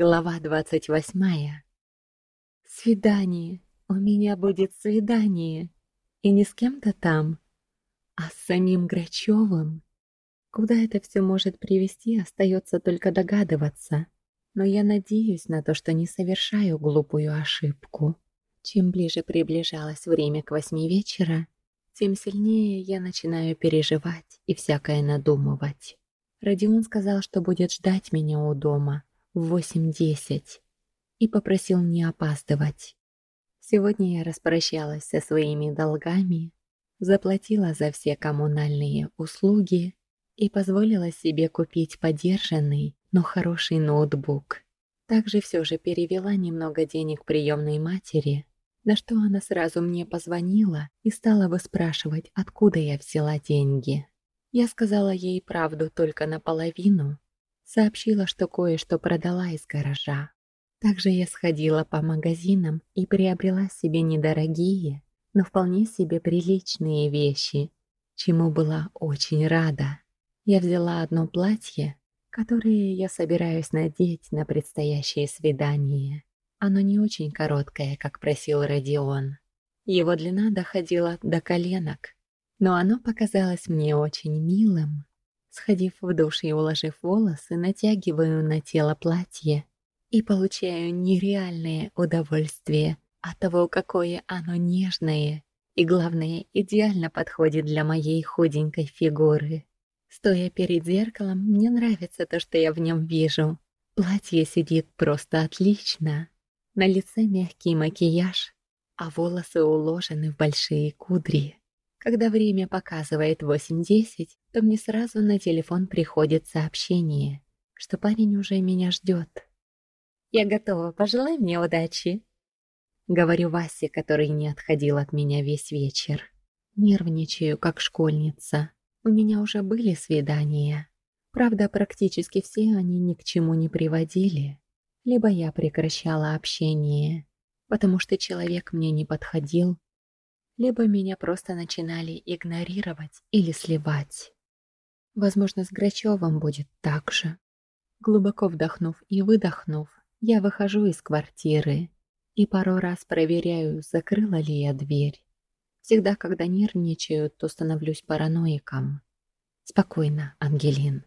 Глава двадцать восьмая. Свидание. У меня будет свидание. И не с кем-то там, а с самим Грачевым. Куда это все может привести, остается только догадываться. Но я надеюсь на то, что не совершаю глупую ошибку. Чем ближе приближалось время к восьми вечера, тем сильнее я начинаю переживать и всякое надумывать. Родион сказал, что будет ждать меня у дома в восемь-десять и попросил не опаздывать. Сегодня я распрощалась со своими долгами, заплатила за все коммунальные услуги и позволила себе купить подержанный, но хороший ноутбук. Также все же перевела немного денег приемной матери, на что она сразу мне позвонила и стала выспрашивать, откуда я взяла деньги. Я сказала ей правду только наполовину, сообщила, что кое-что продала из гаража. Также я сходила по магазинам и приобрела себе недорогие, но вполне себе приличные вещи, чему была очень рада. Я взяла одно платье, которое я собираюсь надеть на предстоящее свидание. Оно не очень короткое, как просил Родион. Его длина доходила до коленок, но оно показалось мне очень милым. Сходив в душ и уложив волосы, натягиваю на тело платье и получаю нереальное удовольствие от того, какое оно нежное и, главное, идеально подходит для моей худенькой фигуры. Стоя перед зеркалом, мне нравится то, что я в нем вижу. Платье сидит просто отлично. На лице мягкий макияж, а волосы уложены в большие кудри. Когда время показывает 8.10, то мне сразу на телефон приходит сообщение, что парень уже меня ждет. «Я готова, пожелай мне удачи!» Говорю Васе, который не отходил от меня весь вечер. Нервничаю, как школьница. У меня уже были свидания. Правда, практически все они ни к чему не приводили. Либо я прекращала общение, потому что человек мне не подходил, либо меня просто начинали игнорировать или сливать. Возможно, с Грачевым будет так же. Глубоко вдохнув и выдохнув, я выхожу из квартиры и пару раз проверяю, закрыла ли я дверь. Всегда, когда нервничаю, то становлюсь параноиком. Спокойно, Ангелин.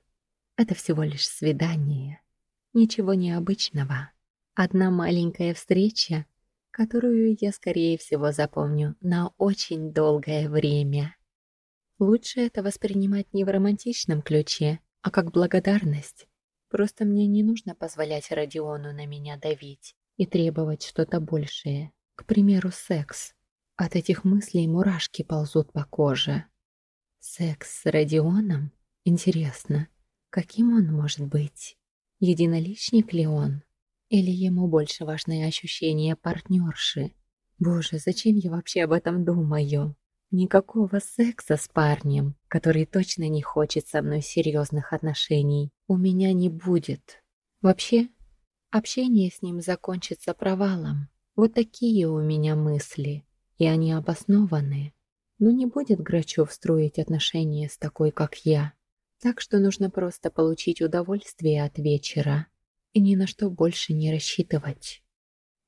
Это всего лишь свидание. Ничего необычного. Одна маленькая встреча, которую я, скорее всего, запомню на очень долгое время. Лучше это воспринимать не в романтичном ключе, а как благодарность. Просто мне не нужно позволять Родиону на меня давить и требовать что-то большее. К примеру, секс. От этих мыслей мурашки ползут по коже. Секс с Родионом? Интересно, каким он может быть? Единоличник ли он? Или ему больше важны ощущения партнерши? Боже, зачем я вообще об этом думаю? Никакого секса с парнем, который точно не хочет со мной серьезных отношений, у меня не будет. Вообще, общение с ним закончится провалом. Вот такие у меня мысли, и они обоснованы. Но не будет Грачев строить отношения с такой, как я. Так что нужно просто получить удовольствие от вечера и ни на что больше не рассчитывать.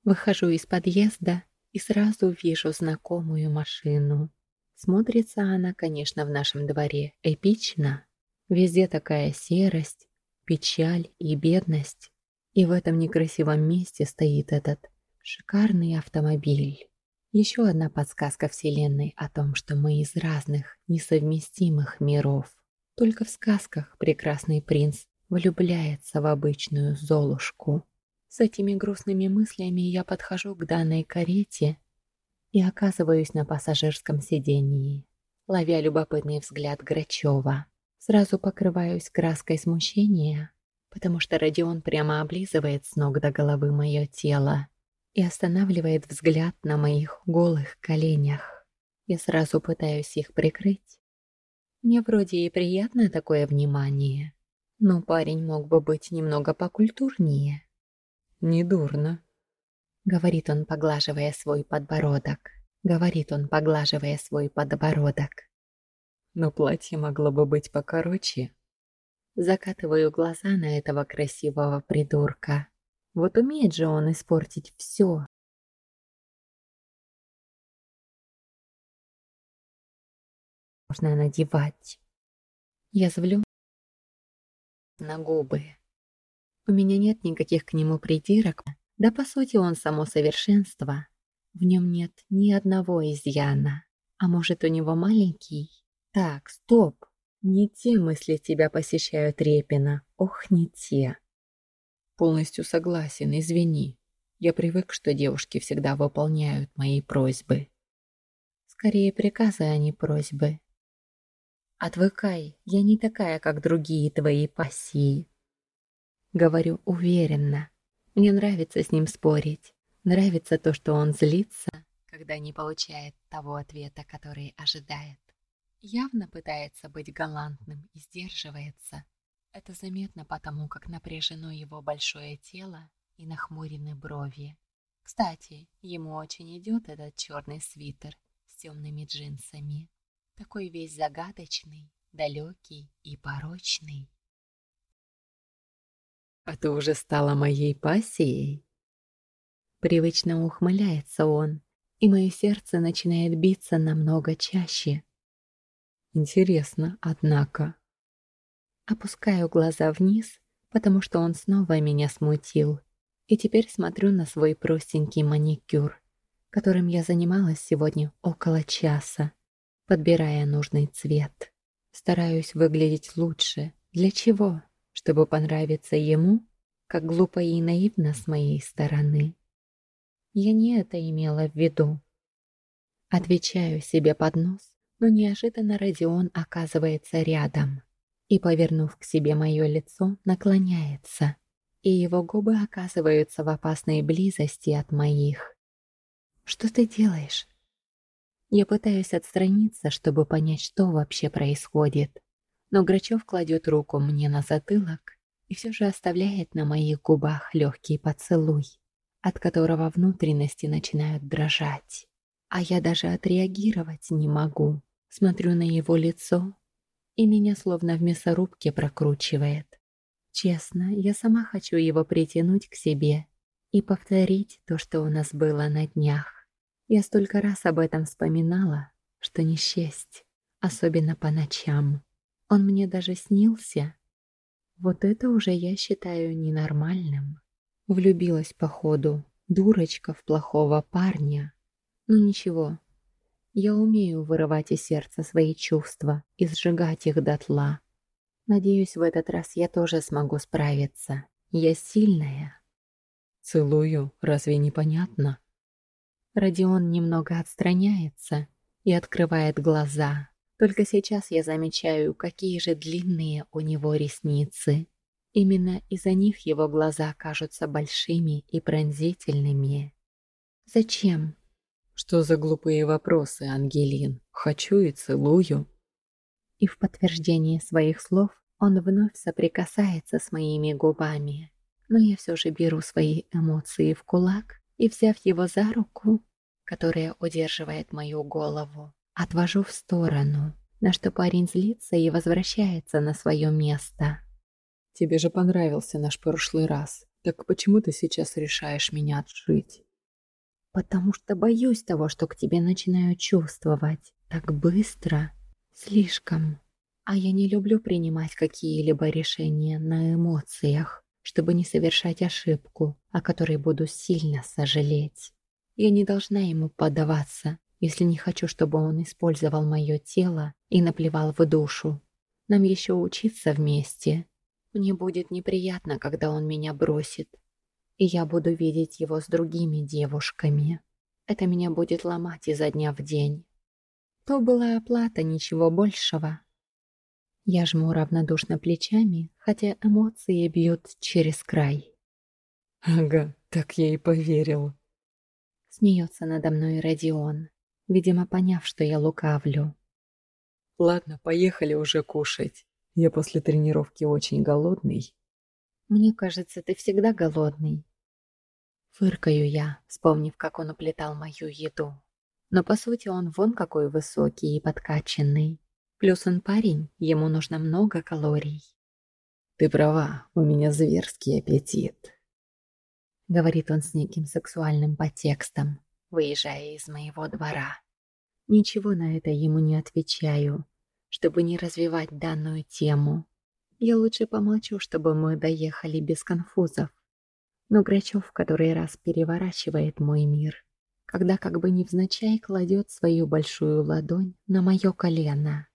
Выхожу из подъезда и сразу вижу знакомую машину. Смотрится она, конечно, в нашем дворе эпично. Везде такая серость, печаль и бедность. И в этом некрасивом месте стоит этот шикарный автомобиль. Еще одна подсказка Вселенной о том, что мы из разных, несовместимых миров. Только в сказках прекрасный принц влюбляется в обычную Золушку. С этими грустными мыслями я подхожу к данной карете и оказываюсь на пассажирском сидении, ловя любопытный взгляд Грачева. Сразу покрываюсь краской смущения, потому что Родион прямо облизывает с ног до головы мое тело и останавливает взгляд на моих голых коленях. Я сразу пытаюсь их прикрыть. Мне вроде и приятно такое внимание, но парень мог бы быть немного покультурнее. «Недурно», — говорит он, поглаживая свой подбородок. Говорит он, поглаживая свой подбородок. «Но платье могло бы быть покороче». Закатываю глаза на этого красивого придурка. Вот умеет же он испортить все. Можно надевать. Я звлю на губы. У меня нет никаких к нему придирок, да по сути он само совершенство. В нем нет ни одного изъяна. А может, у него маленький? Так, стоп. Не те мысли тебя посещают, Репина. Ох, не те. Полностью согласен, извини. Я привык, что девушки всегда выполняют мои просьбы. Скорее приказы, а не просьбы. Отвыкай, я не такая, как другие твои пассии. Говорю уверенно. Мне нравится с ним спорить. Нравится то, что он злится, когда не получает того ответа, который ожидает. Явно пытается быть галантным и сдерживается. Это заметно потому, как напряжено его большое тело и нахмурены брови. Кстати, ему очень идет этот черный свитер с темными джинсами. Такой весь загадочный, далекий и порочный. «А ты уже стала моей пассией?» Привычно ухмыляется он, и мое сердце начинает биться намного чаще. Интересно, однако. Опускаю глаза вниз, потому что он снова меня смутил, и теперь смотрю на свой простенький маникюр, которым я занималась сегодня около часа, подбирая нужный цвет. Стараюсь выглядеть лучше. Для чего? чтобы понравиться ему, как глупо и наивно с моей стороны. Я не это имела в виду. Отвечаю себе под нос, но неожиданно Родион оказывается рядом и, повернув к себе мое лицо, наклоняется, и его губы оказываются в опасной близости от моих. «Что ты делаешь?» Я пытаюсь отстраниться, чтобы понять, что вообще происходит но Грачев кладет руку мне на затылок и все же оставляет на моих губах легкий поцелуй, от которого внутренности начинают дрожать. А я даже отреагировать не могу. Смотрю на его лицо, и меня словно в мясорубке прокручивает. Честно, я сама хочу его притянуть к себе и повторить то, что у нас было на днях. Я столько раз об этом вспоминала, что не счесть, особенно по ночам. Он мне даже снился. Вот это уже я считаю ненормальным. Влюбилась, походу, дурочка в плохого парня. Ну ничего, я умею вырывать из сердца свои чувства и сжигать их дотла. Надеюсь, в этот раз я тоже смогу справиться. Я сильная. Целую, разве непонятно? Родион немного отстраняется и открывает глаза. Только сейчас я замечаю, какие же длинные у него ресницы. Именно из-за них его глаза кажутся большими и пронзительными. «Зачем?» «Что за глупые вопросы, Ангелин? Хочу и целую». И в подтверждение своих слов он вновь соприкасается с моими губами. Но я все же беру свои эмоции в кулак и, взяв его за руку, которая удерживает мою голову, Отвожу в сторону, на что парень злится и возвращается на свое место. «Тебе же понравился наш прошлый раз. Так почему ты сейчас решаешь меня отшить?» «Потому что боюсь того, что к тебе начинаю чувствовать. Так быстро. Слишком. А я не люблю принимать какие-либо решения на эмоциях, чтобы не совершать ошибку, о которой буду сильно сожалеть. Я не должна ему поддаваться, если не хочу, чтобы он использовал мое тело и наплевал в душу. Нам еще учиться вместе. Мне будет неприятно, когда он меня бросит, и я буду видеть его с другими девушками. Это меня будет ломать изо дня в день. То была оплата, ничего большего. Я жму равнодушно плечами, хотя эмоции бьют через край. «Ага, так я и поверил», — смеется надо мной Родион видимо, поняв, что я лукавлю. «Ладно, поехали уже кушать. Я после тренировки очень голодный». «Мне кажется, ты всегда голодный». Фыркаю я, вспомнив, как он уплетал мою еду. Но по сути он вон какой высокий и подкачанный. Плюс он парень, ему нужно много калорий. «Ты права, у меня зверский аппетит». говорит он с неким сексуальным подтекстом, выезжая из моего двора. Ничего на это ему не отвечаю, чтобы не развивать данную тему. Я лучше помолчу, чтобы мы доехали без конфузов. Но Грачев в который раз переворачивает мой мир, когда как бы невзначай кладет свою большую ладонь на мое колено,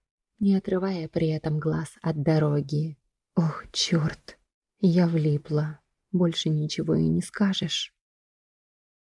не отрывая при этом глаз от дороги. Ох, черт! Я влипла. Больше ничего и не скажешь.